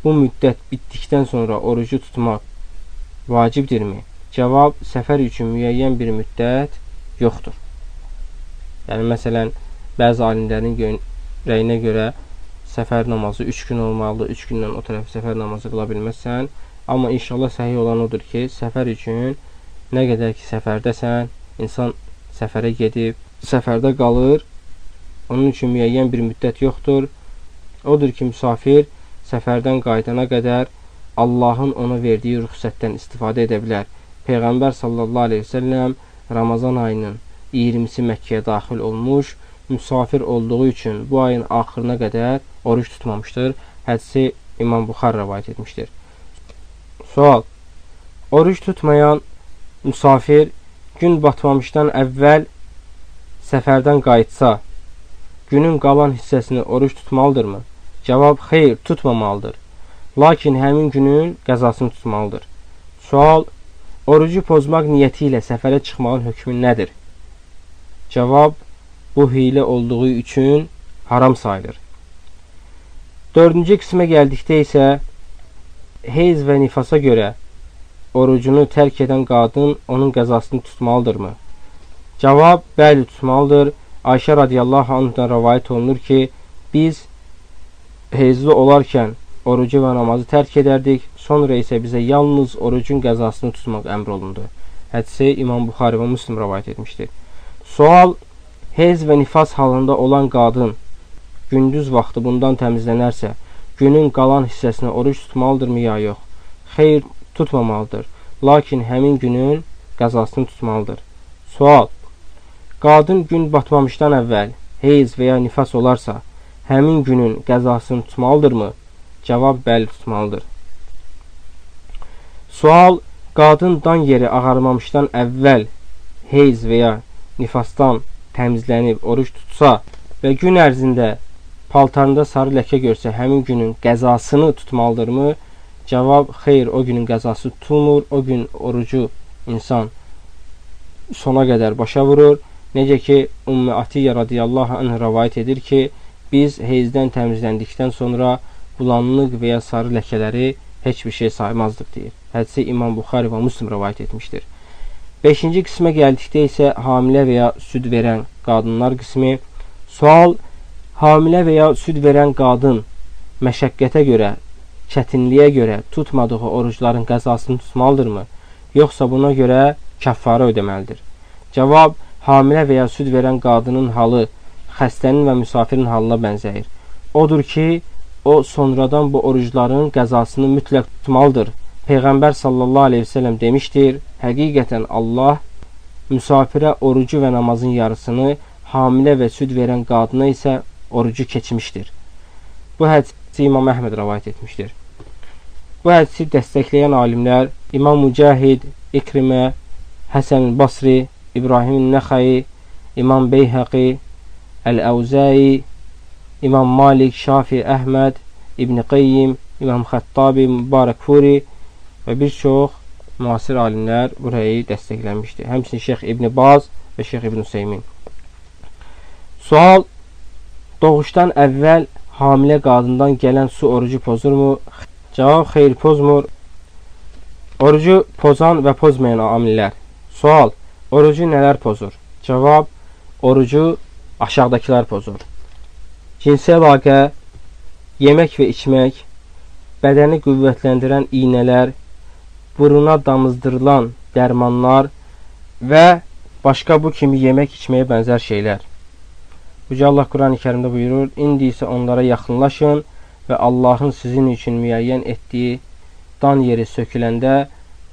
Bu müddət bitdikdən sonra orucu tutmaq vacibdirmi? Cavab, səfər üçün müəyyən bir müddət yoxdur. Yəni, məsələn, bəzi alimlərin rəyinə görə səfər namazı 3 gün olmalıdır, 3 gündən o tərəf səfər namazı qıla bilməzsən. Amma inşallah səhih olan odur ki, səfər üçün nə qədər ki, səfərdəsən, insan səfərə gedib, səfərdə qalır, onun üçün müəyyən bir müddət yoxdur. Odur ki, müsafir səfərdən qaydana qədər Allahın ona verdiyi rüxsətdən istifadə edə bilər. Peyğəmbər sallallahu aleyhi və səlləm Ramazan ayının 20-si Məkkəyə daxil olmuş, müsafir olduğu üçün bu ayın axırına qədər oruç tutmamışdır. Hədisi İmam Buxar rəvayət etmişdir. Sual Oruç tutmayan müsafir gün batmamışdan əvvəl səfərdən qayıtsa, günün qalan hissəsini oruç tutmalıdırmı? Cavab, xeyr, tutmamalıdır. Lakin həmin günün qəzasını tutmalıdır. Sual, Orucu pozmaq niyyəti ilə səfərə çıxmağın hökmü nədir? Cavab, bu hilə olduğu üçün haram sayılır. Dördüncü qismə gəldikdə isə heyz və nifasa görə orucunu tərk edən qadın onun qəzasını tutmalıdırmı? Cavab, bəli tutmalıdır. Ayşə radiyallahu anhdan rəvayət olunur ki, biz heyzli olarkən orucu və namazı tərk edərdik, sonra isə bizə yalnız orucun qəzasını tutmaq əmr olundu. Hədisi İmam Buxari və Müslim rəvayət etmişdir. Sual, hez və nifas halında olan qadın gündüz vaxtı bundan təmizlənərsə, günün qalan hissəsinə oruc tutmalıdırmı ya yox? Xeyr, tutmamalıdır. Lakin həmin günün qəzasını tutmalıdır. Sual, qadın gün batmamışdan əvvəl heyz və ya nifas olarsa, həmin günün qəzasını tutmalıdırmı? Cavab bəli tutmalıdır. Sual qadın dan yeri ağarmamışdan əvvəl heyz və ya nifasdan təmizlənib oruç tutsa və gün ərzində paltarında sarı ləkə görsə həmin günün qəzasını tutmalıdırmı? Cavab xeyr, o günün qəzası tutulmur. O gün orucu insan sona qədər başa vurur. Necə ki, Ümmü Atiyyə radiyallahu anh rəvayət edir ki, biz heyzdən təmizləndikdən sonra bulanlıq və ya sarı ləkələri heç bir şey saymazdıq deyir. Hədisi İmam Buxari və Müslim rəvayət etmişdir. Beşinci qismə gəldikdə isə hamilə və ya süd verən qadınlar qismi. Sual, hamilə və ya süd verən qadın məşəqqətə görə çətinliyə görə tutmadığı orucların qəzasını tutmalıdırmı? Yoxsa buna görə kəffarə ödəməlidir? Cavab, hamilə və ya süd verən qadının halı xəstənin və müsafirin halına bənzəyir. Odur ki, o sonradan bu orucların qəzasını mütləq tutmalıdır. Peyğəmbər sallallahu aleyhi ve sellem demişdir, həqiqətən Allah müsafirə orucu və namazın yarısını, hamilə və süd verən qadına isə orucu keçmişdir. Bu hədisi İmam Əhməd rəvayət etmişdir. Bu hədisi dəstəkləyən alimlər İmam Mücahid, İkrimə, Həsən Basri, İbrahim Nəxəyi, İmam Beyhəqi, Əl-Əvzəyi, İmam Malik, Şafi, Əhməd, İbn Qeyyim, İmam Xəttabi, Mübarək Furi və bir çox müasir alimlər burayı dəstəkləmişdir. Həmçinin Şeyx İbn Baz və Şeyx İbn Hüseymin. Sual Doğuşdan əvvəl hamilə qadından gələn su orucu pozurmu? Cavab xeyr pozmur. Orucu pozan və pozmayan amillər. Sual Orucu nələr pozur? Cavab Orucu aşağıdakılar pozur. Cinsi əlaqə, yemək və içmək, bədəni qüvvətləndirən iynələr, buruna damızdırılan dərmanlar və başqa bu kimi yemək içməyə bənzər şeylər. Yüce Allah Quran-ı kərimdə buyurur, İndi isə onlara yaxınlaşın və Allahın sizin üçün müəyyən etdiyi dan yeri söküləndə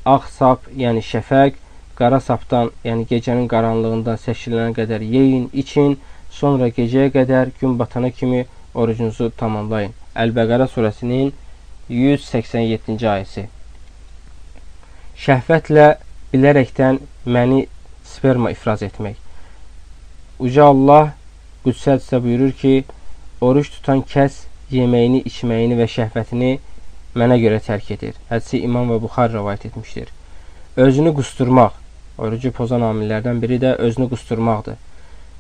ağ sap, yəni şəfəq, qara sapdan, yəni gecənin qaranlığından seçilənə qədər yeyin, için, Sonra gecəyə qədər gün batana kimi orucunuzu tamamlayın. Əl-Bəqərə surəsinin 187-ci ayəsi. Şəhvətlə bilərəkdən məni sperma ifraz etmək. Uca Allah qüdsədsə buyurur ki, oruç tutan kəs yeməyini, içməyini və şəhvətini mənə görə tərk edir. Hədisi İmam və Buxar rəvayət etmişdir. Özünü qusturmaq, orucu pozan amillərdən biri də özünü qusturmaqdır.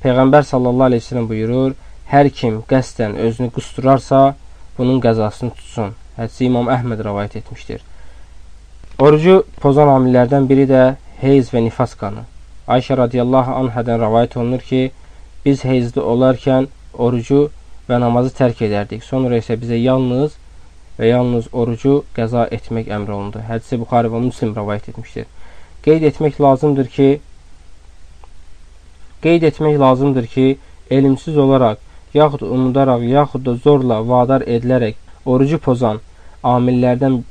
Peyğəmbər sallallahu əleyhi və səlləm buyurur: Hər kim qəsdən özünü qusturarsa, bunun qəzasını tutsun. Hədisi İmam Əhməd rivayet etmişdir. Orucu pozan amillərdən biri də heyz və nifas qanı. Ayşə radiyallahu anhadan rivayet olunur ki, biz heyzli olarkən orucu və namazı tərk edərdik. Sonra isə bizə yalnız və yalnız orucu qəza etmək əmr olundu. Hədisi Buxari və Müslim rivayet etmişdir. Qeyd etmək lazımdır ki, Qeyd etmək lazımdır ki, elmsiz olaraq, yaxud unudaraq, yaxud da zorla vadar edilərək orucu pozan amillərdən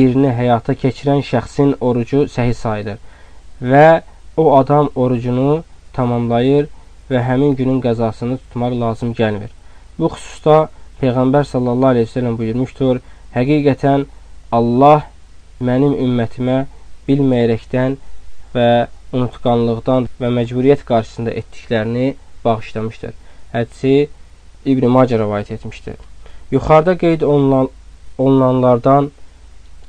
birini həyata keçirən şəxsin orucu səhi sayılır və o adam orucunu tamamlayır və həmin günün qəzasını tutmaq lazım gəlmir. Bu xüsusda Peyğəmbər sallallahu aleyhi ve sellem buyurmuşdur, həqiqətən Allah mənim ümmətimə bilməyərəkdən və unutqanlıqdan və məcburiyyət qarşısında etdiklərini bağışlamışdır. Hədisi İbn Macə rəvayət etmişdir. Yuxarıda qeyd olunan, olunanlardan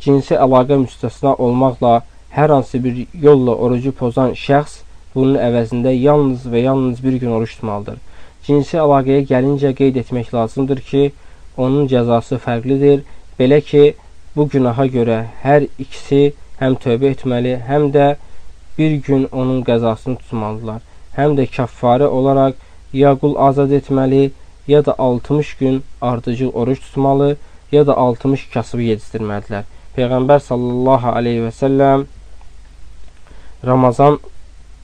cinsi əlaqə müstəsna olmaqla hər hansı bir yolla orucu pozan şəxs bunun əvəzində yalnız və yalnız bir gün oruç tutmalıdır. Cinsi əlaqəyə gəlincə qeyd etmək lazımdır ki, onun cəzası fərqlidir. Belə ki, bu günaha görə hər ikisi həm tövbə etməli, həm də bir gün onun qəzasını tutmalıdırlar. Həm də kəffarə olaraq ya qul azad etməli, ya da 60 gün ardıcıl oruç tutmalı, ya da 60 kasıbı yedizdirməlidirlər. Peyğəmbər sallallahu aleyhi və səlləm Ramazan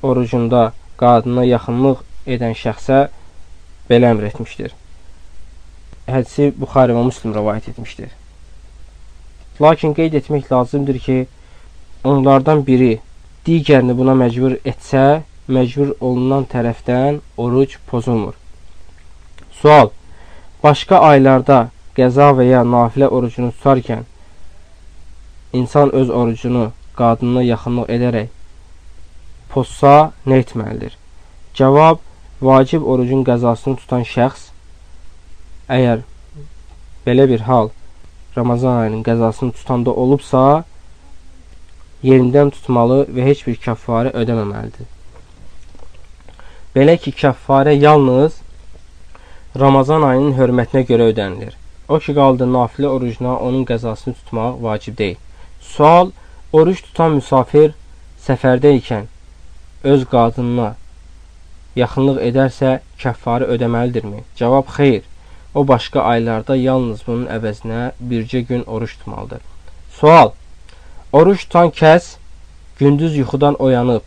orucunda qadına yaxınlıq edən şəxsə belə əmr etmişdir. Hədisi Buxari və Müslim rəvayət etmişdir. Lakin qeyd etmək lazımdır ki, onlardan biri digərini buna məcbur etsə, məcbur olunan tərəfdən oruc pozulmur. Sual. Başqa aylarda qəza və ya nafilə orucunu tutarkən insan öz orucunu qadınına yaxınlıq edərək pozsa nə etməlidir? Cavab. Vacib orucun qəzasını tutan şəxs əgər belə bir hal Ramazan ayının qəzasını tutanda olubsa, yerindən tutmalı və heç bir kəffarə ödəməməlidir. Belə ki, kəffarə yalnız Ramazan ayının hörmətinə görə ödənilir. O ki, qaldı nafilə orucuna onun qəzasını tutmaq vacib deyil. Sual, oruç tutan müsafir səfərdə ikən öz qadınına yaxınlıq edərsə kəffarə ödəməlidirmi? Cavab, xeyr. o başqa aylarda yalnız bunun əvəzinə bircə gün oruç tutmalıdır. Sual: Oruç tutan kəs gündüz yuxudan oyanıb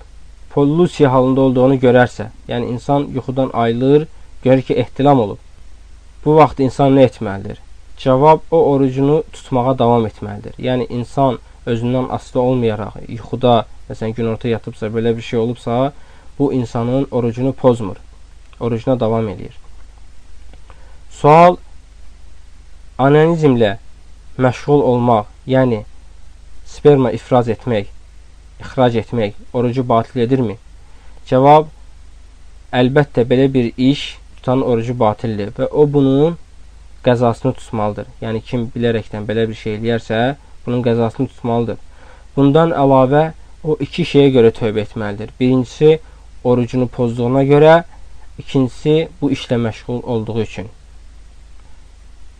pollusiya halında olduğunu görərsə, yəni insan yuxudan ayılır, görür ki, ehtilam olub. Bu vaxt insan nə etməlidir? Cavab, o orucunu tutmağa davam etməlidir. Yəni insan özündən asılı olmayaraq yuxuda, məsələn, günorta yatıbsa, belə bir şey olubsa, bu insanın orucunu pozmur. Orucuna davam eləyir. Sual analizmlə məşğul olmaq, yəni sperma ifraz etmək, ixrac etmək orucu batil edirmi? Cavab əlbəttə belə bir iş tutan orucu batildir və o bunun qəzasını tutmalıdır. Yəni kim bilərəkdən belə bir şey eləyərsə, bunun qəzasını tutmalıdır. Bundan əlavə o iki şeyə görə tövbə etməlidir. Birincisi orucunu pozduğuna görə, ikincisi bu işlə məşğul olduğu üçün.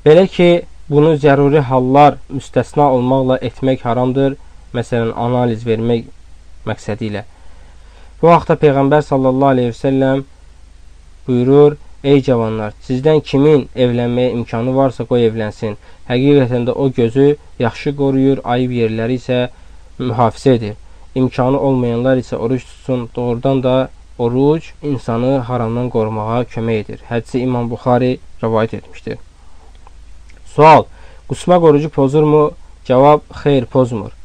Belə ki, bunu zəruri hallar müstəsna olmaqla etmək haramdır. Məsələn, analiz vermək məqsədi ilə. Bu vaxtda Peyğəmbər sallallahu aleyhi və səlləm buyurur, Ey cavanlar, sizdən kimin evlənməyə imkanı varsa qoy evlənsin. Həqiqətən də o gözü yaxşı qoruyur, ayıb yerləri isə mühafizə edir. İmkanı olmayanlar isə oruç tutsun. Doğrudan da oruc insanı haramdan qorumağa kömək edir. Hədisi İmam Buxari rəvayət etmişdir. Sual: Qusmaq orucu pozurmu? Cavab: Xeyr, pozmur.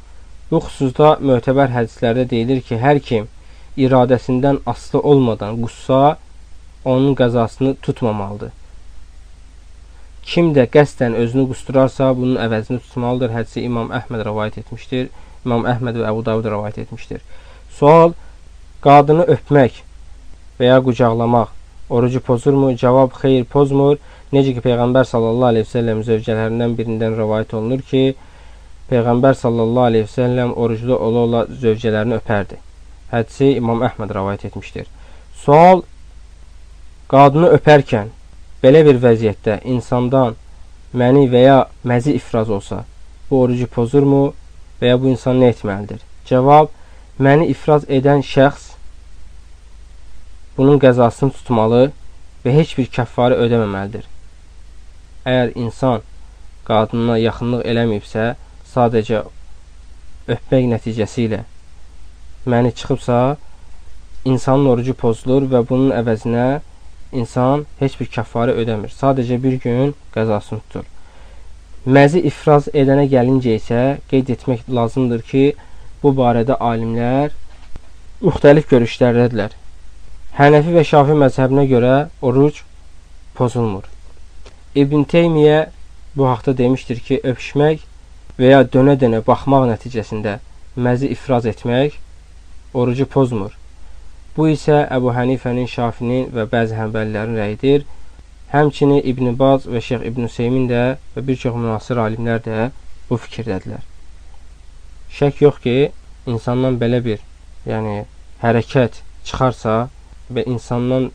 Bu xüsusda mötəbər hədislərdə deyilir ki, hər kim iradəsindən asılı olmadan qussa onun qəzasını tutmamalıdır. Kim də qəsdən özünü qusturarsa, bunun əvəzini tutmalıdır. Hədisi İmam Əhməd rəvayət etmişdir. İmam Əhməd və Əbu Davud rəvayət etmişdir. Sual: Qadını öpmək və ya qucaqlamaq orucu pozurmu? Cavab: Xeyr, pozmur. Necə ki Peyğəmbər sallallahu əleyhi və səlləm zövcələrindən birindən rəvayət olunur ki, Peyğəmbər sallallahu əleyhi və səlləm oruclu ola-ola zövcələrini öpərdi. Hədisi İmam Əhməd rəvayət etmişdir. Sual: Qadını öpərkən belə bir vəziyyətdə insandan məni və ya məzi ifraz olsa, bu orucu pozurmu və ya bu insan nə etməlidir? Cavab, məni ifraz edən şəxs bunun qəzasını tutmalı və heç bir kəffarı ödəməməlidir. Əgər insan qadınına yaxınlıq eləməyibsə, sadəcə öpmək nəticəsi ilə məni çıxıbsa, insanın orucu pozulur və bunun əvəzinə insan heç bir kəffarə ödəmir. Sadəcə bir gün qəzasını tutur. Məzi ifraz edənə gəlincə isə qeyd etmək lazımdır ki, bu barədə alimlər müxtəlif görüşlərdədirlər. Hənəfi və Şafi məzhəbinə görə oruc pozulmur. İbn Teymiyyə bu haqda demişdir ki, öpüşmək və ya dönə-dönə baxmaq nəticəsində məzi ifraz etmək orucu pozmur. Bu isə Əbu Hənifənin, Şafinin və bəzi həmbəlilərin rəyidir. Həmçinin İbn Baz və Şeyx İbn Seymin də və bir çox münasir alimlər də bu fikirdədirlər. Şək yox ki, insandan belə bir, yəni hərəkət çıxarsa və insandan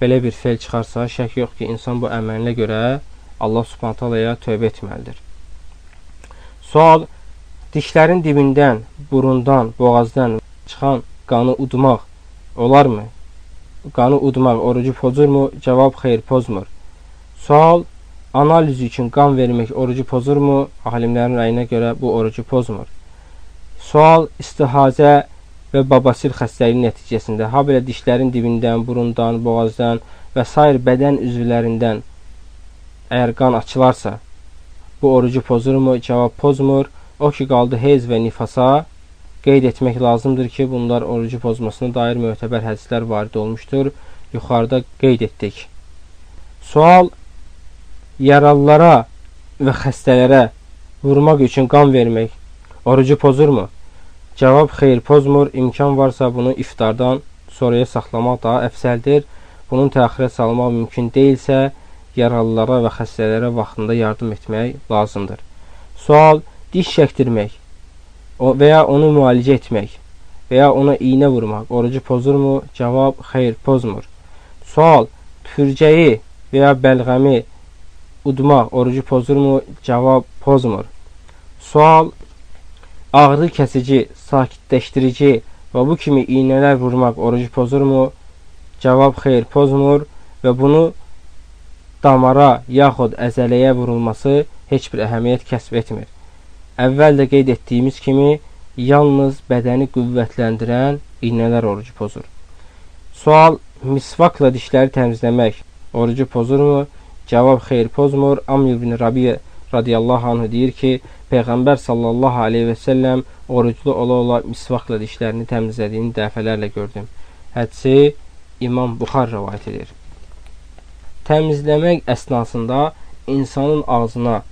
belə bir fel çıxarsa, şək yox ki, insan bu əməlinə görə Allah Subhanahu taalaya tövbə etməlidir. Sual: Dişlərin dibindən, burundan, boğazdan çıxan qanı udmaq olarmı? Qanı udmaq orucu pozurmu? Cavab xeyr, pozmur. Sual analiz üçün qan vermək orucu pozurmu? Alimlərin rəyinə görə bu orucu pozmur. Sual istihazə və babasir xəstəliyi nəticəsində, ha belə dişlərin dibindən, burundan, boğazdan və s. bədən üzvlərindən əgər qan açılarsa, bu orucu pozurmu? Cavab pozmur. O ki qaldı hez və nifasa, Qeyd etmək lazımdır ki, bunlar orucu pozmasına dair mötəbər hədislər varid olmuşdur. Yuxarıda qeyd etdik. Sual yaralılara və xəstələrə vurmaq üçün qan vermək orucu pozurmu? Cavab xeyr pozmur. İmkan varsa bunu iftardan sonraya saxlamaq daha əfsəldir. Bunun təxirə salmaq mümkün deyilsə, yaralılara və xəstələrə vaxtında yardım etmək lazımdır. Sual diş çəkdirmək və ya onu müalicə etmək və ya ona iynə vurmaq orucu pozurmu? Cavab: Xeyr, pozmur. Sual: Tüfürcəyi və ya bəlğəmi udmaq orucu pozurmu? Cavab: Pozmur. Sual: Ağrı kəsici, sakitləşdirici və bu kimi iynələr vurmaq orucu pozurmu? Cavab: Xeyr, pozmur və bunu damara yaxud əzələyə vurulması heç bir əhəmiyyət kəsb etmir. Əvvəl də qeyd etdiyimiz kimi, yalnız bədəni qüvvətləndirən iynələr orucu pozur. Sual, misvakla dişləri təmizləmək orucu pozurmu? Cavab, xeyr, pozmur. Amr ibn Rabiyə radiyallahu anh deyir ki, Peyğəmbər sallallahu aleyhi və səlləm oruclu ola-ola misvakla dişlərini təmizlədiyini dəfələrlə gördüm. Hədsi İmam Buxar rəvayət edir. Təmizləmək əsnasında insanın ağzına,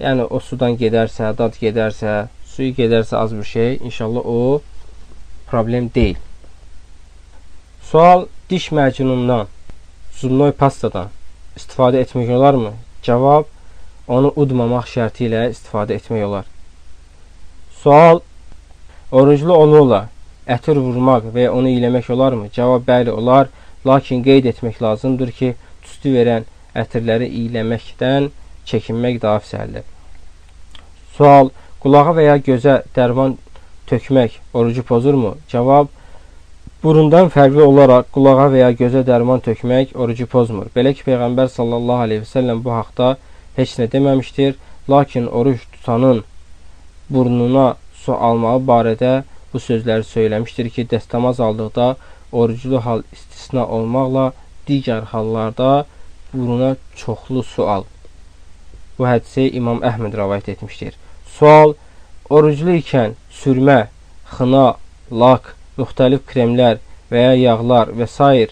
yəni o sudan gedərsə, dad gedərsə, suyu gedərsə az bir şey, inşallah o problem deyil. Sual diş məcunundan, zunnoy pastadan istifadə etmək olarmı? Cavab onu udmamaq şərti ilə istifadə etmək olar. Sual oruclu olurla ətir vurmaq və onu iyləmək olarmı? Cavab bəli olar, lakin qeyd etmək lazımdır ki, tüstü verən ətirləri iyləməkdən çəkinmək daha afsəldir. Sual qulağa və ya gözə dərman tökmək orucu pozurmu? Cavab Burundan fərqli olaraq qulağa və ya gözə dərman tökmək orucu pozmur. Belə ki, Peyğəmbər sallallahu aleyhi və səlləm bu haqda heç nə deməmişdir. Lakin oruç tutanın burnuna su almağı barədə bu sözləri söyləmişdir ki, dəstəmaz aldıqda oruclu hal istisna olmaqla digər hallarda buruna çoxlu su al. Bu hədisi İmam Əhməd rəvayət etmişdir. Sual, oruclu ikən sürmə, xına, lak, müxtəlif kremlər və ya yağlar və s.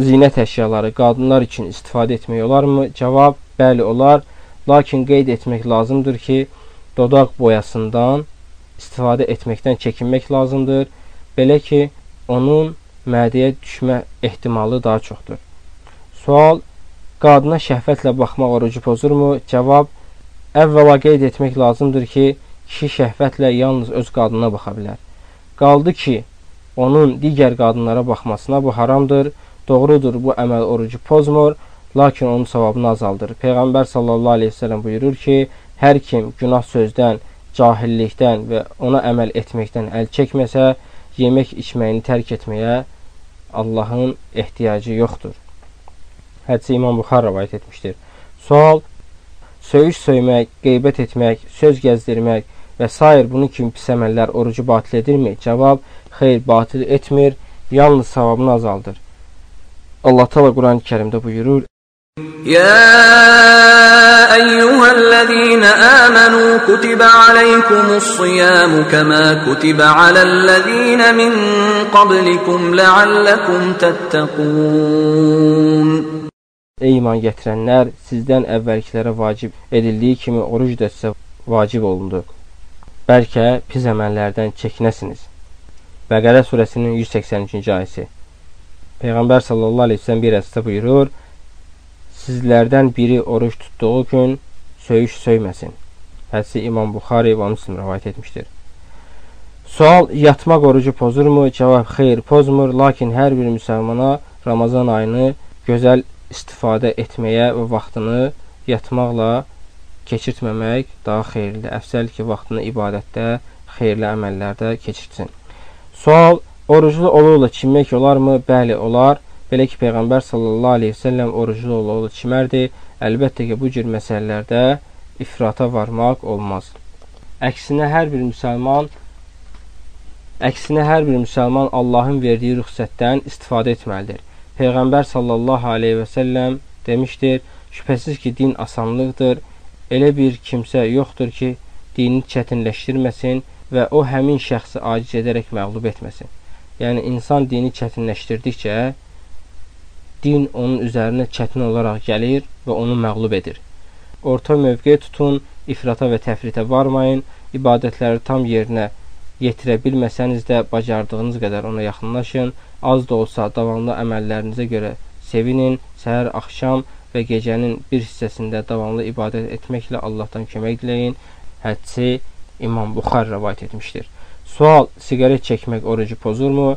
zinət əşyaları qadınlar üçün istifadə etmək olarmı? Cavab, bəli olar, lakin qeyd etmək lazımdır ki, dodaq boyasından istifadə etməkdən çəkinmək lazımdır. Belə ki, onun mədəyə düşmə ehtimalı daha çoxdur. Sual, qadına şəhvətlə baxmaq orucu pozurmu? Cavab, əvvəla qeyd etmək lazımdır ki, kişi şəhvətlə yalnız öz qadına baxa bilər. Qaldı ki, onun digər qadınlara baxmasına bu haramdır. Doğrudur, bu əməl orucu pozmur, lakin onun savabını azaldır. Peyğəmbər sallallahu əleyhi və səlləm buyurur ki, hər kim günah sözdən, cahillikdən və ona əməl etməkdən əl çəkməsə, yemək içməyini tərk etməyə Allahın ehtiyacı yoxdur. Hədisi İmam Buxar rivayet etmişdir. Sual: Söyüş söymək, qeybət etmək, söz gəzdirmək və s. bunun kimi pis əməllər orucu batil edirmi? Cavab: xeyr, batil etmir, yalnız savabını azaldır. Allah Teala Quran-ı Kərimdə buyurur: يا أيها الذين آمنوا كتب عليكم الصيام كما كتب على الذين من قبلكم لعلكم تتقون Ey iman gətirənlər, sizdən əvvəlkilərə vacib edildiyi kimi oruc da sizə vacib olundu. Bəlkə pis əməllərdən çəkinəsiniz. Bəqərə surəsinin 183-cü ayəsi. Peyğəmbər sallallahu əleyhi və səlləm bir hədisdə buyurur: Sizlərdən biri oruç tutduğu gün söyüş söyməsin. Hədisi İmam Buxari və Müslim rivayet etmişdir. Sual: Yatmaq orucu pozurmu? Cavab: Xeyr, pozmur, lakin hər bir müsəlmana Ramazan ayını gözəl istifadə etməyə və vaxtını yatmaqla keçirtməmək daha xeyirlidir. Əfsəl ki, vaxtını ibadətdə, xeyirli əməllərdə keçirtsin. Sual, oruclu olurla çimmək olarmı? Bəli, olar. Belə ki, Peyğəmbər sallallahu aleyhi ve selləm oruclu olurla çimərdi. Əlbəttə ki, bu cür məsələlərdə ifrata varmaq olmaz. Əksinə hər bir müsəlman Əksinə hər bir müsəlman Allahın verdiyi rüxsətdən istifadə etməlidir. Peyğəmbər sallallahu aleyhi və səlləm demişdir, şübhəsiz ki, din asanlıqdır. Elə bir kimsə yoxdur ki, dini çətinləşdirməsin və o həmin şəxsi aciz edərək məğlub etməsin. Yəni, insan dini çətinləşdirdikcə, din onun üzərinə çətin olaraq gəlir və onu məğlub edir. Orta mövqe tutun, ifrata və təfritə varmayın, ibadətləri tam yerinə yetirə bilməsəniz də bacardığınız qədər ona yaxınlaşın, az da olsa davamlı əməllərinizə görə sevinin, səhər, axşam və gecənin bir hissəsində davamlı ibadət etməklə Allahdan kömək diləyin. Hədsi İmam Buxar rəvayət etmişdir. Sual, siqaret çəkmək orucu pozurmu?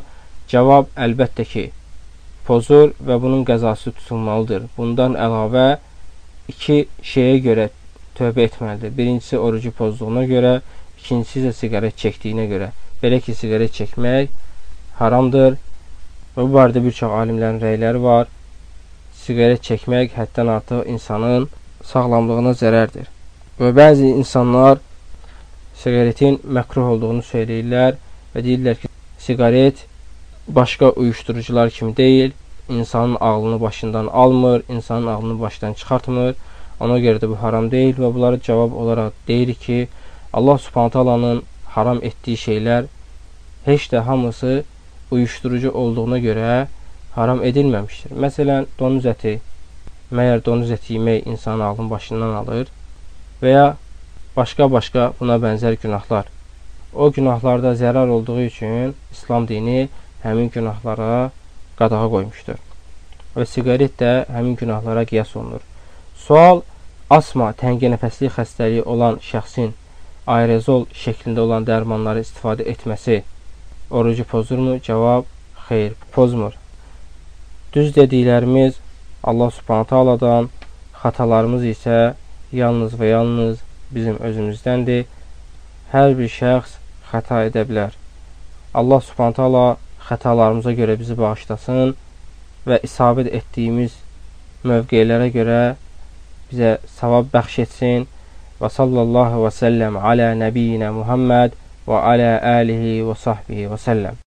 Cavab, əlbəttə ki, pozur və bunun qəzası tutulmalıdır. Bundan əlavə iki şeyə görə tövbə etməlidir. Birincisi, orucu pozduğuna görə, ikincisi isə siqaret çəkdiyinə görə. Belə ki, siqaret çəkmək haramdır və bu barədə bir çox alimlərin rəyləri var. siqaret çəkmək həddən artıq insanın sağlamlığına zərərdir. Və bəzi insanlar siqaretin məkruh olduğunu söyləyirlər və deyirlər ki, siqaret başqa uyuşdurucular kimi deyil, insanın ağlını başından almır, insanın ağlını başdan çıxartmır. Ona görə də bu haram deyil və bunlara cavab olaraq deyirik ki, Allah Subhanahu taalanın haram etdiyi şeylər heç də hamısı uyuşdurucu olduğuna görə haram edilməmişdir. Məsələn, donuz əti, məyər donuz əti yemək insanın ağlını başından alır və ya başqa-başqa buna bənzər günahlar. O günahlarda zərər olduğu üçün İslam dini həmin günahlara qadağa qoymuşdur. Və siqaret də həmin günahlara qiyas olunur. Sual, asma, təngi nəfəslik xəstəliyi olan şəxsin aerozol şəklində olan dərmanları istifadə etməsi orucu pozurmu? Cavab, xeyr, pozmur. Düz dediklərimiz Allah subhanət aladan, xatalarımız isə yalnız və yalnız bizim özümüzdəndir. Hər bir şəxs xəta edə bilər. Allah subhanət ala xətalarımıza görə bizi bağışlasın və isabət etdiyimiz mövqelərə görə bizə savab bəxş etsin. Və sallallahu və səlləm alə nəbiyyinə Muhammed və alə alihi və sahbihi və səlləm.